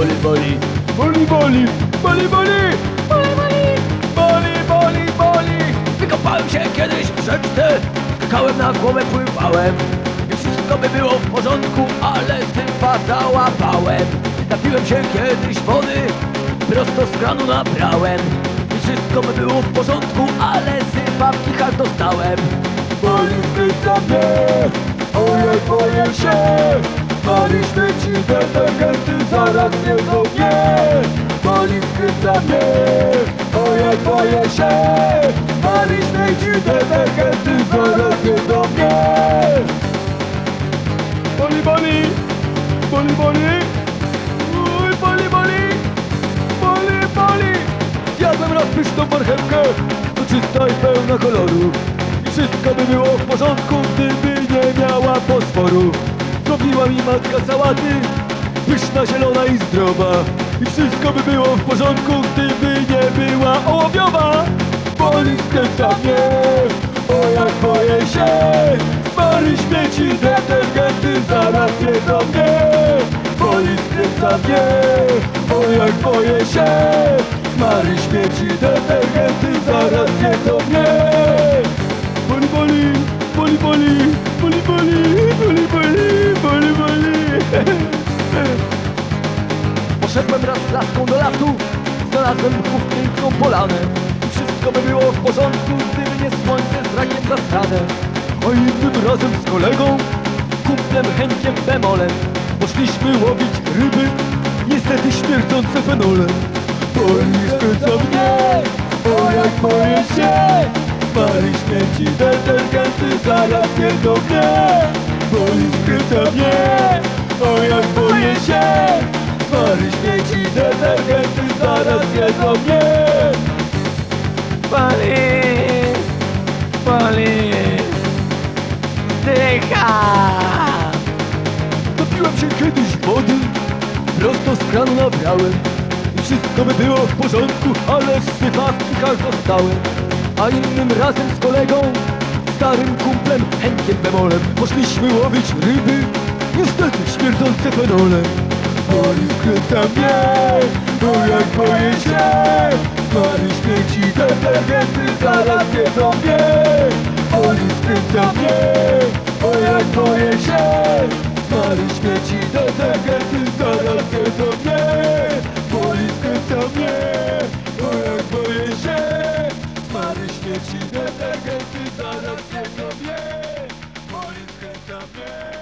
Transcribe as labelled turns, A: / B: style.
A: boli, boli, boli, boli, boli, boli, boli, boli, boli, boli. Wykopałem się kiedyś w rzeczce, skakałem na głowę, pływałem. I wszystko by było w porządku, ale sypa załapałem. Napiłem się kiedyś wody, prosto z kranu nabrałem. I wszystko by było w porządku, ale sypa w kichach dostałem. Boli wkręca mnie, ojej boję się, Boli śmieci detergenty, zaraz jedzą mnie. Boli wkręca mnie, ojej boję się, Boli śmieci detergenty, zaraz jedzą mnie. Boli, boli, boli, boli, Uj, boli, boli, boli, boli. Zjadłem raz pyszną marchewkę, to czysta i pełna koloru. I wszystko by było w porządku, gdyby nie miała fosforu. Zrobiła mi matka sałaty, pyszna, zielona i zdrowa. I wszystko by było w porządku, gdyby nie była ołowiowa. Boli skręca mnie, o jak boję się. Spary śmieci, detergenty, zaraz jedzą mnie. Boli skręca mnie, o jak boję się. Smary śmieci, detergenty, zaraz jedzą mnie. Poszedłem raz laską do lasu, znalazłem chłop piękną polanę. Wszystko by było w porządku, gdyby nie słońce z rakiem za stranę. A innym razem z kolegą, kumplem Henkiem Bemolem, poszliśmy łowić ryby, niestety śmierdzące fenolem. Boli spędza mnie, o jak boję się, Spali śmieci, detergenty, zaraz mnie Boli skręca mnie, o jak boję się Spali śmieci, detergenty, zaraz jedzą mnie. Boli, boli,
B: dycha.
A: Napiłem się kiedyś wody, prosto z kranu nabrałem I wszystko by było w porządku, ale w kichach dostałem A innym razem z kolegą, starym kumplem Henkiem Bemolem Poszliśmy łowić ryby, niestety śmierdzące fenolem Woli wkręcam mnie, bo jak boję się Stary śmieci, detergenty zaraz jedzą mnie Woli wkręcam mnie, bo jak boję się Stary śmieci, detergenty zaraz jedzą mnie Woli wkręcam mnie, bo jak boję się Stary śmieci, detergenty zaraz jedzą mnie Woli wkręcam mnie